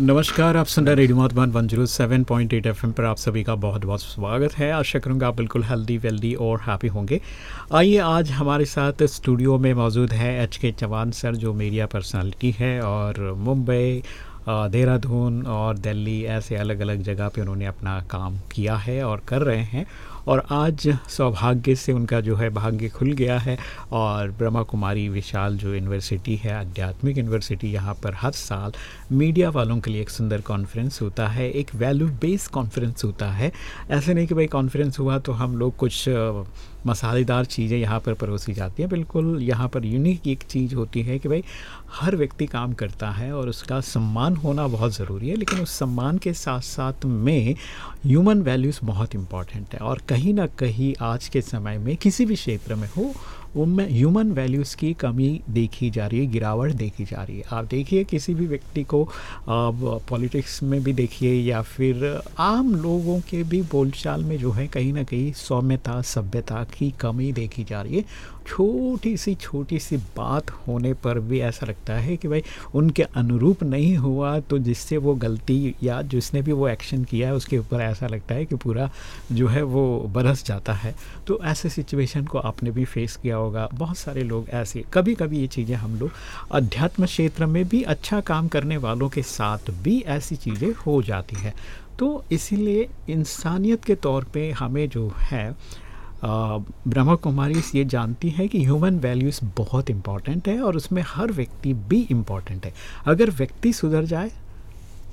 नमस्कार, आप सुन रहे radio Madhuban one zero seven point eight FM पर आप सभी का बहुत बहुत स्वागत है। आशा करूँगा आप बिल्कुल हेल्दी वेल्दी और हैप्पी होंगे। आइए आज हमारे साथ स्टूडियो में मौजूद है एच के चौहान सर, जो मीडिया पर्सनालिटी है और मुंबई देहरादून और दिल्ली ऐसे अलग अलग जगह पे उन्होंने अपना काम किया है और कर रहे हैं। और आज सौभाग्य से उनका जो है भाग्य खुल गया है और ब्रह्मा कुमारी विशाल जो यूनिवर्सिटी है, आध्यात्मिक यूनिवर्सिटी यहाँ पर हर साल मीडिया वालों के लिए एक सुंदर कॉन्फ्रेंस होता है, एक वैल्यू बेस्ड कॉन्फ्रेंस होता है। ऐसे नहीं कि भाई कॉन्फ्रेंस हुआ तो हम लोग कुछ मसालेदार चीज़ें यहाँ पर परोसी जाती हैं। बिल्कुल यहाँ पर यूनिक एक चीज़ होती है कि भाई, हर व्यक्ति काम करता है और उसका सम्मान होना बहुत ज़रूरी है, लेकिन उस सम्मान के साथ साथ में ह्यूमन वैल्यूज़ बहुत इंपॉर्टेंट है। और कहीं ना कहीं आज के समय में किसी भी क्षेत्र में हो उनमें ह्यूमन वैल्यूज़ की कमी देखी जा रही है, गिरावट देखी जा रही है। आप देखिए, किसी भी व्यक्ति को पॉलिटिक्स में भी देखिए या फिर आम लोगों के भी बोलचाल में जो है, कहीं ना कहीं सौम्यता, सभ्यता की कमी देखी जा रही है। छोटी सी छोटी सी बात होने पर भी ऐसा लगता है कि भाई, उनके अनुरूप नहीं हुआ तो जिससे वो गलती या जिसने भी वो एक्शन किया है, उसके ऊपर ऐसा लगता है कि पूरा जो है वो बरस जाता है। तो ऐसे सिचुएशन को आपने भी फेस किया होगा। बहुत सारे लोग ऐसे कभी कभी ये चीज़ें हम लोग अध्यात्म क्षेत्र में भी अच्छा काम करने वालों के साथ भी ऐसी चीज़ें हो जाती है। तो इसीलिए इंसानियत के तौर पे हमें जो है ब्रह्मा कुमारी ये जानती है कि ह्यूमन वैल्यूज़ बहुत इंपॉर्टेंट है और उसमें हर व्यक्ति भी इंपॉर्टेंट है। अगर व्यक्ति सुधर जाए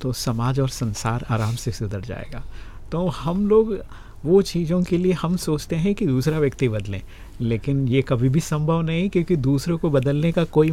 तो समाज और संसार आराम से सुधर जाएगा। तो हम लोग वो चीज़ों के लिए हम सोचते हैं कि दूसरा व्यक्ति बदलें। लेकिन ये कभी भी संभव नहीं क्योंकि दूसरों को बदलने का कोई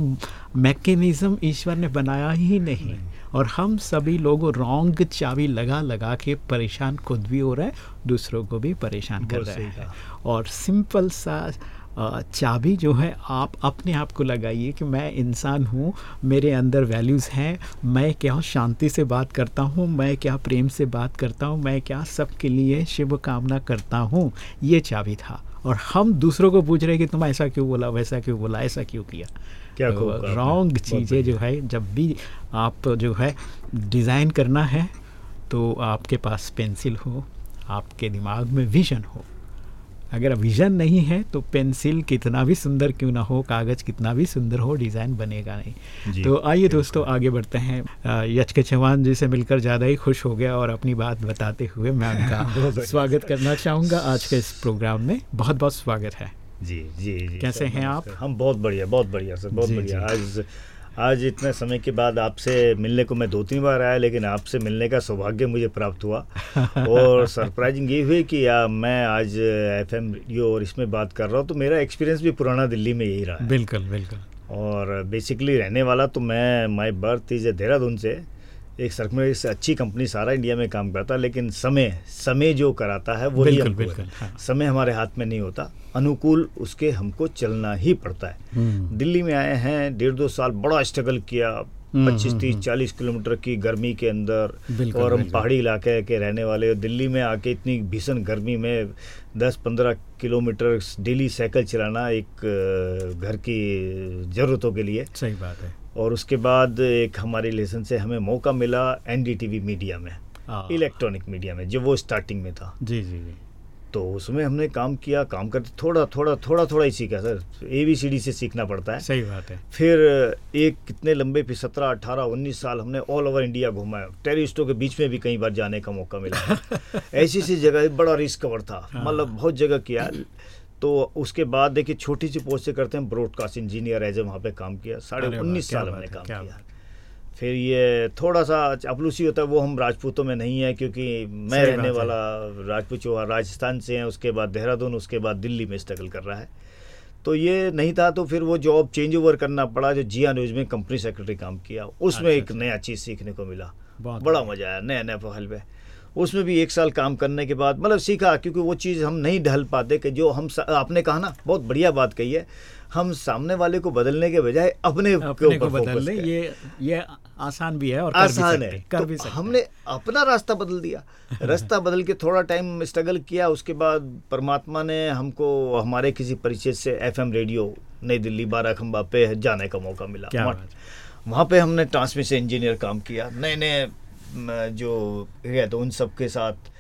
मैकेनिज़्म ईश्वर ने बनाया ही नहीं। और हम सभी लोग रॉन्ग चाबी लगा लगा के परेशान खुद भी हो रहे हैं दूसरों को भी परेशान कर रहे हैं। और सिंपल सा चाबी जो है आप अपने आप को लगाइए कि मैं इंसान हूँ मेरे अंदर वैल्यूज़ हैं मैं क्या शांति से बात करता हूँ मैं क्या प्रेम से बात करता हूँ मैं क्या सबके लिए शुभ कामना करता हूँ ये चाबी था। और हम दूसरों को पूछ रहे हैं कि तुम ऐसा क्यों बोला वैसा क्यों बोला ऐसा क्यों किया? क्या तो रॉन्ग चीज़ें जो है जब भी आप जो है डिज़ाइन करना है तो आपके पास पेंसिल हो आपके दिमाग में विजन हो। अगर विजन नहीं है तो पेंसिल कितना भी सुंदर क्यों ना हो कागज़ कितना भी सुंदर हो डिज़ाइन बनेगा नहीं। तो आइए दोस्तों आगे बढ़ते हैं। यच के चौहान जी से मिलकर ज़्यादा ही खुश हो गया और अपनी बात बताते हुए मैं उनका स्वागत करना चाहूँगा। आज के इस प्रोग्राम में बहुत बहुत स्वागत है। जी जी जी कैसे हैं आप? हम बहुत बढ़िया बहुत बढ़िया सर बहुत बढ़िया। आज आज इतने समय के बाद आपसे मिलने को मैं दो तीन बार आया लेकिन आपसे मिलने का सौभाग्य मुझे प्राप्त हुआ। और सरप्राइजिंग ये हुई कि या मैं आज एफ़ एम रेडियो और इसमें बात कर रहा हूँ तो मेरा एक्सपीरियंस भी पुराना दिल्ली में यही रहा है। बिल्कुल बिल्कुल। और बेसिकली रहने वाला तो मैं माई बर्थ इज़ देहरादून से। एक में से अच्छी कंपनी सारा इंडिया में काम करता है लेकिन समय समय जो कराता है वो बिल्कुल, बिल्कुल, हाँ। समय हमारे हाथ में नहीं होता अनुकूल उसके हमको चलना ही पड़ता है। हम्म। दिल्ली में आए हैं डेढ़ दो साल बड़ा स्ट्रगल किया हम्म, पच्चीस हम्म, तीस चालीस किलोमीटर की गर्मी के अंदर और हम पहाड़ी इलाके के रहने वाले दिल्ली में आके इतनी भीषण गर्मी में दस पंद्रह किलोमीटर डेली साइकिल चलाना एक घर की ज़रूरतों के लिए। सही बात है। और उसके बाद एक हमारे लेसन से हमें मौका मिला एनडीटीवी मीडिया में इलेक्ट्रॉनिक हाँ। मीडिया में जो वो स्टार्टिंग में था। जी जी जी। तो उसमें हमने काम किया काम करते थोड़ा थोड़ा थोड़ा थोड़ा ही सीखा sir. A B C D से सीखना पड़ता है। सही बात है। फिर एक कितने लंबे फिर सत्रह अठारह उन्नीस साल हमने ऑल ओवर इंडिया घुमाया टेररिस्टों के बीच में भी कई बार जाने का मौका मिला। ऐसी सी जगह बड़ा रिस्क कवर था। हाँ। मतलब बहुत जगह किया। तो उसके बाद देखिए छोटी सी पोस्ट से करते हैं ब्रॉडकास्ट इंजीनियर एज वहाँ पे काम किया। साढ़े उन्नीस साल हमने काम किया फिर ये थोड़ा सा अपलूसी होता है वो हम राजपूतों में नहीं है क्योंकि मैं रहने वाला राजपूत जो राजस्थान से हैं उसके बाद देहरादून उसके बाद दिल्ली में स्ट्रगल कर रहा है। तो ये नहीं था तो फिर वो जॉब चेंज ओवर करना पड़ा जो जिया न्यूज़ में कंपनी सेक्रेटरी काम किया। उसमें अच्छा, एक अच्छा। नया चीज़ सीखने को मिला। बड़ा मज़ा आया नया नया पहल पे। उसमें भी एक साल काम करने के बाद मतलब सीखा क्योंकि वो चीज़ हम नहीं ढल पाते कि जो हम आपने कहा ना बहुत बढ़िया बात कही है। हम सामने वाले को बदलने के बजाय अपने, अपने को बदल ले ये ये आसान भी है और आसान भी है। कर तो भी सकते हमने अपना रास्ता बदल दिया। रास्ता बदल के थोड़ा टाइम स्ट्रगल किया उसके बाद परमात्मा ने हमको हमारे किसी परिचय से एफएम रेडियो नई दिल्ली बारह खम्बा पे जाने का मौका मिला। वहाँ पे हमने ट्रांसमिशन इंजीनियर काम किया। नए नए जो है तो उन सब के साथ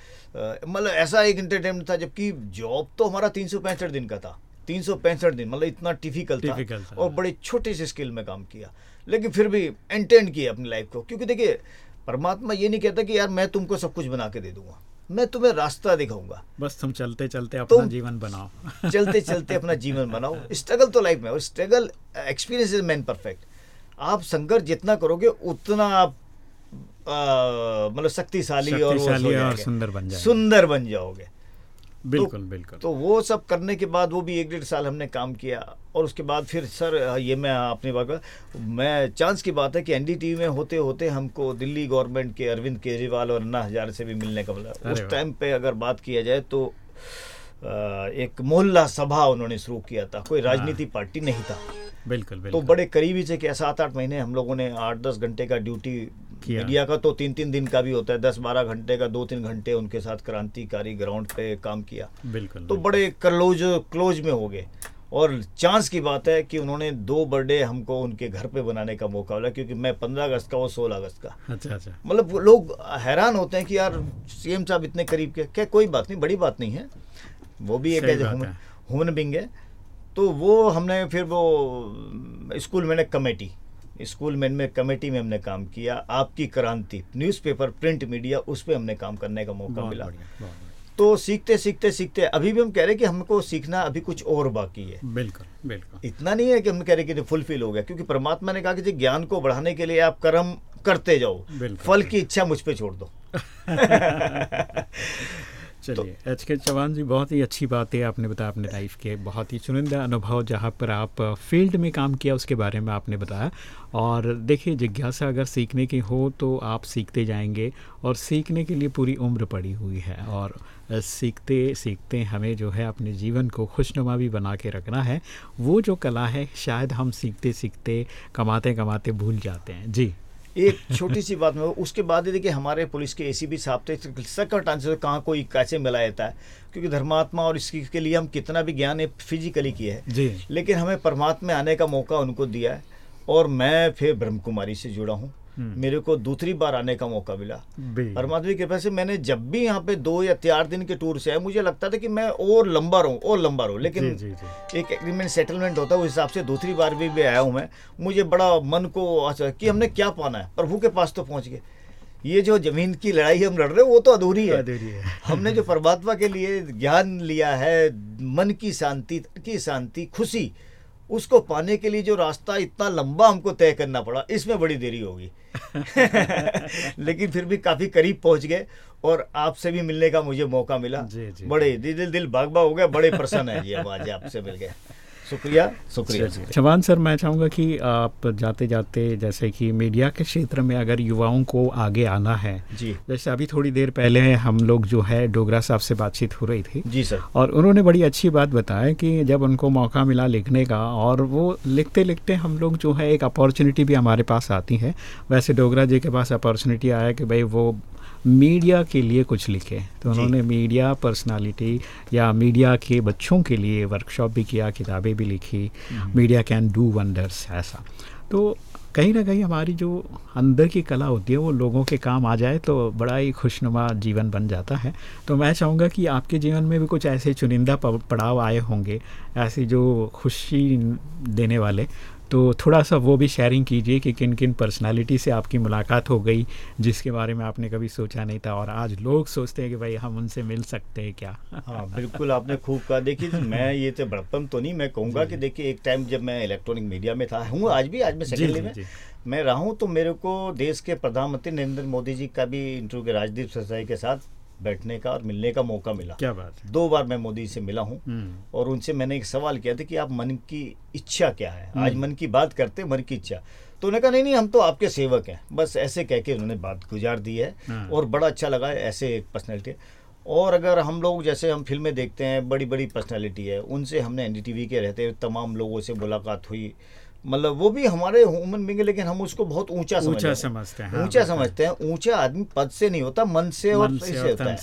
मतलब ऐसा एक इंटरटेनमेंट था जबकि जॉब तो हमारा तीन सौ पैंसठ दिन का था। तीन सौ पैंसठ दिन मतलब इतना टिफिकल्ट था, था। और बड़े छोटे से स्किल में काम किया। लेकिन फिर भी एंटेंड किया अपनी लाइफ को क्योंकि देखिए परमात्मा ये नहीं कहता कि यार मैं तुमको सब कुछ बना के दे दूँगा। मैं तुम्हें रास्ता दिखाऊँगा। बस तुम चलते चलते अपना जीवन बनाओ। चलते चलते अपना जीवन बनाओ। स्ट्रगल तो लाइफ में और struggle experience is man perfect आप संघर्ष जितना करोगे उतना आप मतलब शक्तिशाली और, और सुंदर बन जाओगे सुंदर बन जाओगे। बिल्कुल तो, बिल्कुल। तो वो सब करने के बाद वो भी एक डेढ़ साल हमने काम किया और उसके बाद फिर सर ये मैं अपनी बात मैं चांस की बात है कि एनडीटीवी में होते होते हमको दिल्ली गवर्नमेंट के अरविंद केजरीवाल और अन्ना हजारे से भी मिलने का मिला उस टाइम पे अगर बात किया जाए तो एक मोहल्ला सभा उन्होंने शुरू किया था। कोई हाँ। राजनीति पार्टी नहीं था। बिल्कुल बिल्कुल। तो बड़े करीबी से क्या सात आठ महीने हम लोगों ने आठ दस घंटे का ड्यूटी मीडिया का तो तीन तीन दिन का भी होता है दस बारह घंटे का दो तीन घंटे उनके साथ क्रांतिकारी ग्राउंड पे काम किया। बिल्कुल तो बड़े क्लोज क्लोज में हो गए। और चांस की बात है कि उन्होंने दो बर्थडे हमको उनके घर पे बनाने का मौका मिला क्योंकि मैं पंद्रह अगस्त का वो सोलह अगस्त का। अच्छा अच्छा। मतलब लोग हैरान होते हैं कि यार सीएम साहब इतने करीब के क्या कोई बात नहीं बड़ी बात नहीं है। वो भी एक ह्यूमन बिंग है। तो वो हमने फिर वो स्कूल मैंने कमेटी स्कूल मैन में कमेटी में हमने काम किया। आपकी क्रांति न्यूज़पेपर प्रिंट मीडिया उस पर हमने काम करने का मौका मिला। तो सीखते सीखते सीखते अभी भी हम कह रहे हैं कि हमको सीखना अभी कुछ और बाकी है। बिल्कुल बिल्कुल। इतना नहीं है कि हम कह रहे कि फुलफिल हो गया क्योंकि परमात्मा ने कहा कि ज्ञान को बढ़ाने के लिए आप कर्म करते जाओ। फल की इच्छा मुझ पर छोड़ दो। चलिए तो, एच के चौहान जी बहुत ही अच्छी बात है आपने बताया अपने लाइफ के बहुत ही चुनिंदा अनुभव जहाँ पर आप फ़ील्ड में काम किया उसके बारे में आपने बताया। और देखिए जिज्ञासा अगर सीखने की हो तो आप सीखते जाएँगे और सीखने के लिए पूरी उम्र पड़ी हुई है। और सीखते सीखते हमें जो है अपने जीवन को खुशनुमा भी बना के रखना है। वो जो कला है शायद हम सीखते सीखते कमाते कमाते भूल जाते हैं। जी। एक छोटी सी बात में उसके बाद ये देखिए हमारे पुलिस के एसीपी साहब थे सकट आंसर कहाँ कोई कैसे मिला जाता है? क्योंकि धर्मात्मा और इसकी के लिए हम कितना भी ज्ञान फिजिकली किया है। जी। लेकिन हमें परमात्मा आने का मौका उनको दिया है। और मैं फिर ब्रह्म कुमारी से जुड़ा हूँ। मेरे को दूसरी बार आने का मौका मिला। परमात्मा की कृपा से मैंने जब भी यहाँ पे दो या चार दिन के टूर से आया मुझे लगता था कि मैं और लंबा रहूँ और लंबा रहूँ लेकिन जी, जी, जी. एक एग्रीमेंट सेटलमेंट होता है उस हिसाब से दूसरी बार भी, भी आया हूँ मैं। मुझे बड़ा मन को अच्छा कि हमने क्या पाना है प्रभु के पास तो पहुँच गए। ये जो ज़मीन की लड़ाई हम लड़ रहे हैं वो तो अधूरी है। अधूरी है। हमने जो परमात्मा के लिए ज्ञान लिया है मन की शांति की शांति खुशी उसको पाने के लिए जो रास्ता इतना लंबा हमको तय करना पड़ा इसमें बड़ी देरी होगी। लेकिन फिर भी काफ़ी करीब पहुँच गए और आपसे भी मिलने का मुझे मौका मिला। जी, जी, बड़े दिल दिल भाग भाग हो गए बड़े प्रसन्न है जी हम आज आपसे मिल गए शुक्रिया। शुक्रिया। चौहान सर मैं चाहूँगा कि आप जाते जाते जैसे कि मीडिया के क्षेत्र में अगर युवाओं को आगे आना है जी। जैसे अभी थोड़ी देर पहले हम लोग जो है डोगरा साहब से बातचीत हो रही थी। जी सर। और उन्होंने बड़ी अच्छी बात बताया कि जब उनको मौका मिला लिखने का और वो लिखते लिखते हम लोग जो है एक अपॉर्चुनिटी भी हमारे पास आती है। वैसे डोगरा जी के पास अपॉर्चुनिटी आया कि भाई वो मीडिया के लिए कुछ लिखे। तो उन्होंने मीडिया पर्सनालिटी या मीडिया के बच्चों के लिए वर्कशॉप भी किया किताबें भी लिखी मीडिया कैन डू वंडर्स ऐसा। तो कहीं ना कहीं हमारी जो अंदर की कला होती है वो लोगों के काम आ जाए तो बड़ा ही खुशनुमा जीवन बन जाता है। तो मैं चाहूँगा कि आपके जीवन में भी कुछ ऐसे चुनिंदा पड़ाव आए होंगे ऐसे जो खुशी देने वाले। तो थोड़ा सा वो भी शेयरिंग कीजिए कि किन किन पर्सनालिटी से आपकी मुलाकात हो गई जिसके बारे में आपने कभी सोचा नहीं था और आज लोग सोचते हैं कि भाई हम उनसे मिल सकते हैं क्या? हाँ बिल्कुल आपने खूब कहा। देखिए मैं ये तो बड़प्पन तो नहीं मैं कहूँगा कि देखिए एक टाइम जब मैं इलेक्ट्रॉनिक मीडिया में था हूँ आज भी आज मैं सेकेंडली में। मैं रहा हूँ तो मेरे को देश के प्रधानमंत्री नरेंद्र मोदी जी का भी इंटरव्यू के राजदीप सरसाई के साथ। बैठने का और मिलने का मौका मिला। क्या बात है। दो बार मैं मोदी से मिला हूँ हम्म। और उनसे मैंने एक सवाल किया था कि आप मन की इच्छा क्या है? आज हम्म। मन की बात करते मन की इच्छा। तो उन्होंने कहा नहीं नहीं हम तो आपके सेवक हैं। बस ऐसे कह के उन्होंने बात गुजार दी है हाँ। और बड़ा अच्छा लगा है ऐसे एक पर्सनैलिटी और अगर हम लोग जैसे हम फ़िल्में देखते हैं बड़ी बड़ी पर्सनैलिटी है उनसे हमने एन के रहते तमाम लोगों से मुलाकात हुई। मतलब वो भी हमारे ह्यूमन बींग लेकिन हम उसको बहुत ऊँचा ऊँचा समझते हैं। ऊँचा हाँ, समझते हैं। ऊँचा आदमी पद से नहीं होता मन से और मन से, से होता है।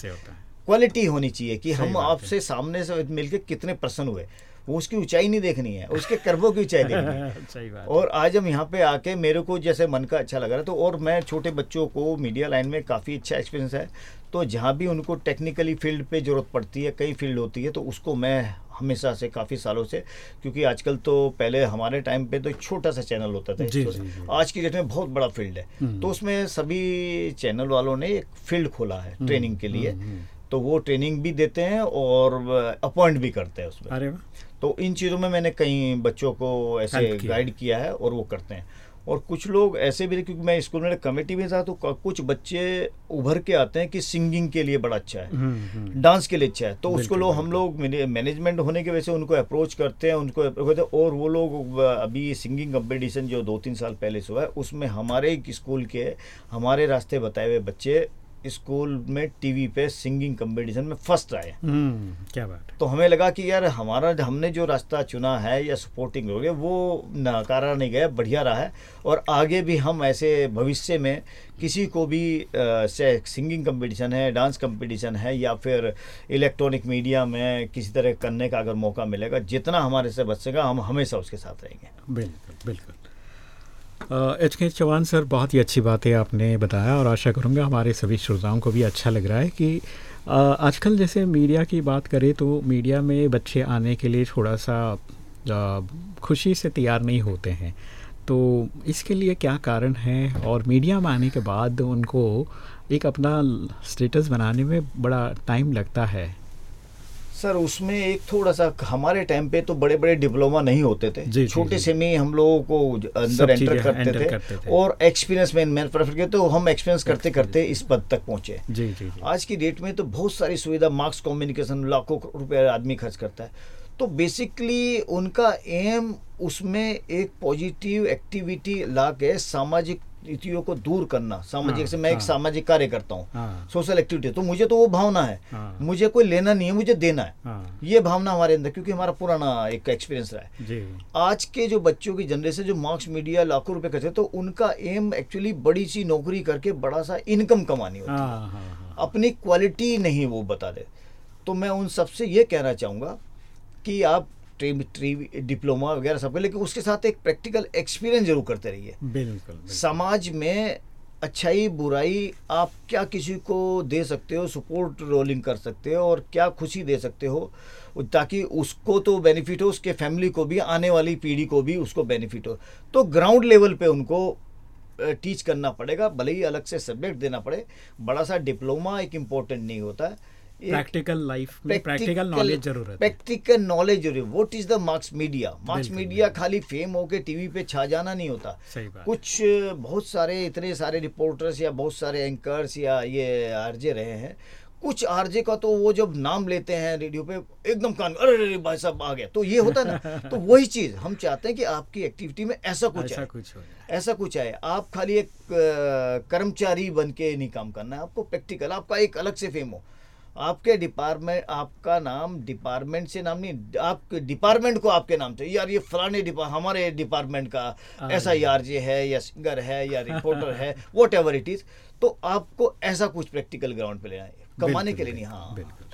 क्वालिटी होनी चाहिए कि हम आपसे सामने से मिलकर कितने प्रसन्न हुए। वो उसकी ऊंचाई नहीं देखनी है उसके कर्मों की ऊंचाई देखनी है। सही बात और आज हम यहाँ पे आके मेरे को जैसे मन का अच्छा लग रहा है तो और मैं छोटे बच्चों को मीडिया लाइन में काफ़ी अच्छा एक्सपीरियंस है। तो जहाँ भी उनको टेक्निकली फ़ील्ड पे ज़रूरत पड़ती है कई फ़ील्ड होती है तो उसको मैं हमेशा से काफ़ी सालों से क्योंकि आजकल तो पहले हमारे टाइम पे तो एक छोटा सा चैनल होता था जी, जी, जी. आज की डेट में बहुत बड़ा फ़ील्ड है। हम्म। तो उसमें सभी चैनल वालों ने एक फ़ील्ड खोला है ट्रेनिंग हम्म, के लिए। हम्म, तो वो ट्रेनिंग भी देते हैं और अपॉइंट भी करते हैं उसमें। अरे तो इन चीज़ों में मैंने कई बच्चों को ऐसे गाइड किया है और वो करते हैं। और कुछ लोग ऐसे भी क्योंकि मैं स्कूल में कमेटी में था तो कुछ बच्चे उभर के आते हैं कि सिंगिंग के लिए बड़ा अच्छा है हम्म, हम्म। डांस के लिए अच्छा है तो उसको लोग हम लोग मैनेजमेंट होने की वजह से उनको अप्रोच करते हैं उनको करते हैं और वो लोग अभी सिंगिंग कंपटीशन जो दो तीन साल पहले से हुआ है उसमें हमारे स्कूल के हमारे रास्ते बताए हुए बच्चे स्कूल में टीवी पे सिंगिंग कंपटीशन में फ़र्स्ट आए। हम्म, क्या बात तो हमें लगा कि यार हमारा हमने जो रास्ता चुना है या सपोर्टिंग हो गया वो नकारा नहीं गया बढ़िया रहा है। और आगे भी हम ऐसे भविष्य में किसी को भी से सिंगिंग कंपटीशन है डांस कंपटीशन है या फिर इलेक्ट्रॉनिक मीडिया में किसी तरह करने का अगर मौका मिलेगा जितना हमारे से बच सकेगा हम हमेशा उसके साथ रहेंगे। बिल्कुल बिल्कुल। एच के चौहान सर, बहुत ही अच्छी बात है आपने बताया और आशा करूँगा हमारे सभी श्रोताओं को भी अच्छा लग रहा है कि आजकल जैसे मीडिया की बात करें तो मीडिया में बच्चे आने के लिए थोड़ा सा खुशी से तैयार नहीं होते हैं। तो इसके लिए क्या कारण है? और मीडिया में आने के बाद उनको एक अपना स्टेटस बनाने में बड़ा टाइम लगता है। सर उसमें एक थोड़ा सा हमारे टाइम पे तो बड़े बड़े डिप्लोमा नहीं होते थे। छोटे से में हम लोगों को अंदर एंटर करते, एंटर थे, करते थे। और एक्सपीरियंस में मैं प्रेफर किया तो हम एक्सपीरियंस करते करते इस पद तक पहुँचे। जी, जी, जी. आज की डेट में तो बहुत सारी सुविधा मार्क्स कम्युनिकेशन लाखों रुपए आदमी खर्च करता है। तो बेसिकली उनका एम उसमें एक पॉजिटिव एक्टिविटी ला के सामाजिक नीतियों को दूर करना सामाजिक हाँ, से मैं हाँ, एक सामाजिक कार्य करता हूँ। हाँ, सोशल एक्टिविटी तो मुझे तो वो भावना है। हाँ, मुझे कोई लेना नहीं है मुझे देना है। हाँ, ये भावना हमारे अंदर क्योंकि हमारा पुराना एक एक्सपीरियंस रहा है। आज के जो बच्चों की जनरेशन जो मार्क्स मीडिया लाखों रुपए करते तो उनका एम एक्चुअली बड़ी सी नौकरी करके बड़ा सा इनकम कमानी होती है। हाँ, अपनी क्वालिटी नहीं वो बता दे। तो मैं उन सबसे ये कहना चाहूँगा कि आप ट्री ट्री डिप्लोमा वगैरह सब लेकिन उसके साथ एक प्रैक्टिकल एक्सपीरियंस ज़रूर करते रहिए। बिल्कुल समाज में अच्छाई बुराई आप क्या किसी को दे सकते हो सपोर्ट रोलिंग कर सकते हो और क्या खुशी दे सकते हो ताकि उसको तो बेनिफिट हो उसके फैमिली को भी आने वाली पीढ़ी को भी उसको बेनिफिट हो। तो ग्राउंड लेवल पे उनको टीच करना पड़ेगा भले ही अलग से सब्जेक्ट देना पड़े बड़ा सा डिप्लोमा एक इम्पोर्टेंट नहीं होता। है प्रैक्टिकल लाइफ में प्रैक्टिकल नॉलेज ज़रूर है। प्रैक्टिकल नॉलेज ज़रूर what is the marks media marks media खाली फेम होके टीवी पे छा जाना नहीं होता। सही बात। कुछ बहुत सारे इतने सारे रिपोर्टर्स या बहुत सारे एंकर्स या ये आरजे रहे हैं। कुछ आरजे का तो वो जब नाम लेते हैं रेडियो पे एकदम कान अरे अरे भाई साहब आ गया। तो ये होता है ना। तो वही चीज़ हम चाहते हैं कि आपकी एक्टिविटी में ऐसा कुछ ऐसा कुछ हो ऐसा कुछ है आप खाली एक कर्मचारी बन के नहीं काम करना है। आपको प्रैक्टिकल आपका एक अलग से फेम हो। आपके डिपार्टमेंट आपका नाम डिपार्टमेंट से नाम नहीं आपके डिपार्टमेंट को आपके नाम से यार ये फलाने हमारे डिपार्टमेंट का ऐसा यार जे है या सिंगर है या रिपोर्टर है वॉट एवर इट इज़ तो आपको ऐसा कुछ प्रैक्टिकल ग्राउंड पे लेना है कमाने के लिए नहीं हाँ। बिल्कुल।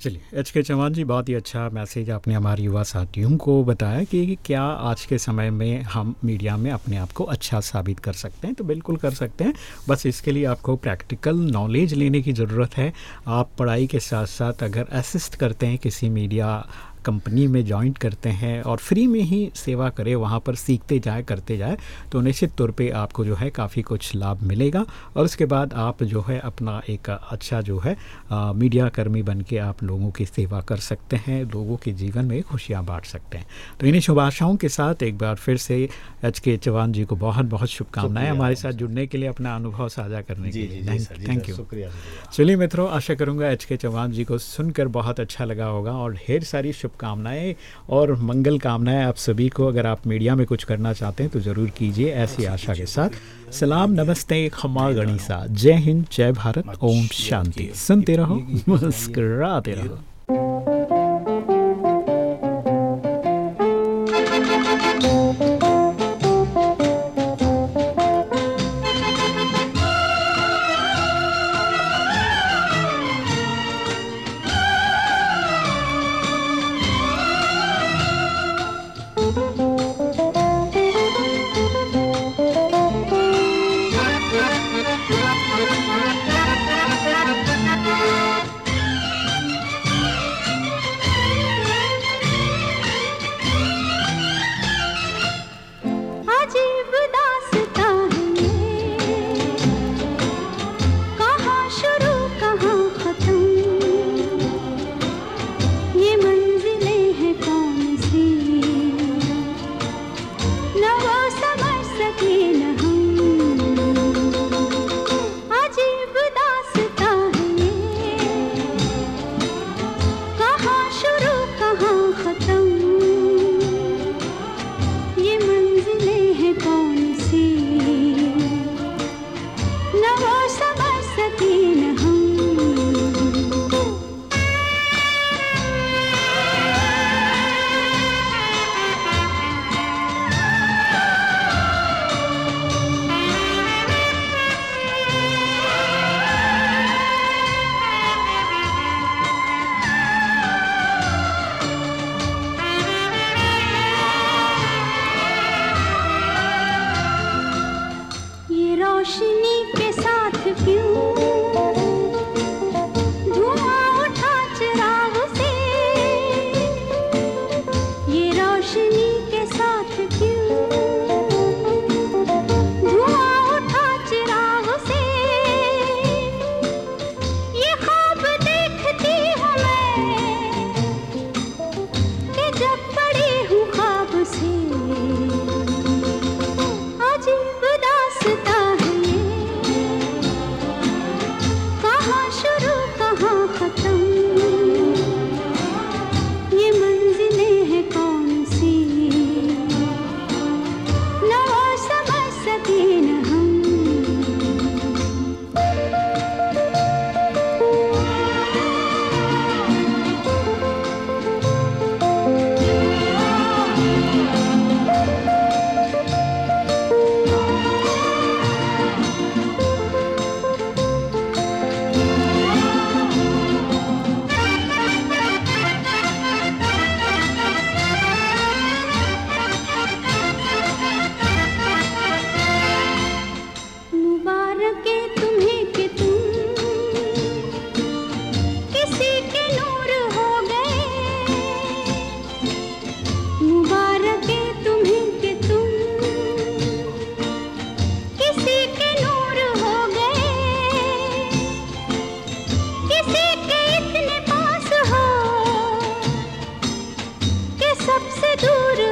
चलिए एच के चौहान जी, बहुत ही अच्छा मैसेज आपने हमारे युवा साथियों को बताया कि क्या आज के समय में हम मीडिया में अपने आप को अच्छा साबित कर सकते हैं। तो बिल्कुल कर सकते हैं। बस इसके लिए आपको प्रैक्टिकल नॉलेज लेने की ज़रूरत है। आप पढ़ाई के साथ साथ अगर असिस्ट करते हैं किसी मीडिया कंपनी में ज्वाइंट करते हैं और फ्री में ही सेवा करें वहाँ पर सीखते जाए करते जाए तो निश्चित तौर पे आपको जो है काफ़ी कुछ लाभ मिलेगा। और उसके बाद आप जो है अपना एक अच्छा जो है मीडिया कर्मी बन के आप लोगों की सेवा कर सकते हैं लोगों के जीवन में खुशियाँ बांट सकते हैं। तो इन्हीं शुभ आशाओं के साथ एक बार फिर से एच के चौहान जी को बहुत बहुत शुभकामनाएँ हमारे साथ जुड़ने के लिए अपना अनुभव साझा करने के लिए। थैंक यू शुक्रिया चलिए मित्रों आशा करूँगा एच के चौहान जी को सुनकर बहुत अच्छा लगा होगा और ढेर सारी शुभकामनाएँ और मंगल कामनाएँ आप सभी को। अगर आप मीडिया में कुछ करना चाहते हैं तो ज़रूर कीजिए ऐसी आशा के साथ। सलाम नमस्ते खमा गणिसा जय हिंद जय भारत ओम शांति। सुनते रहो मुस्कराते रहो। से दूर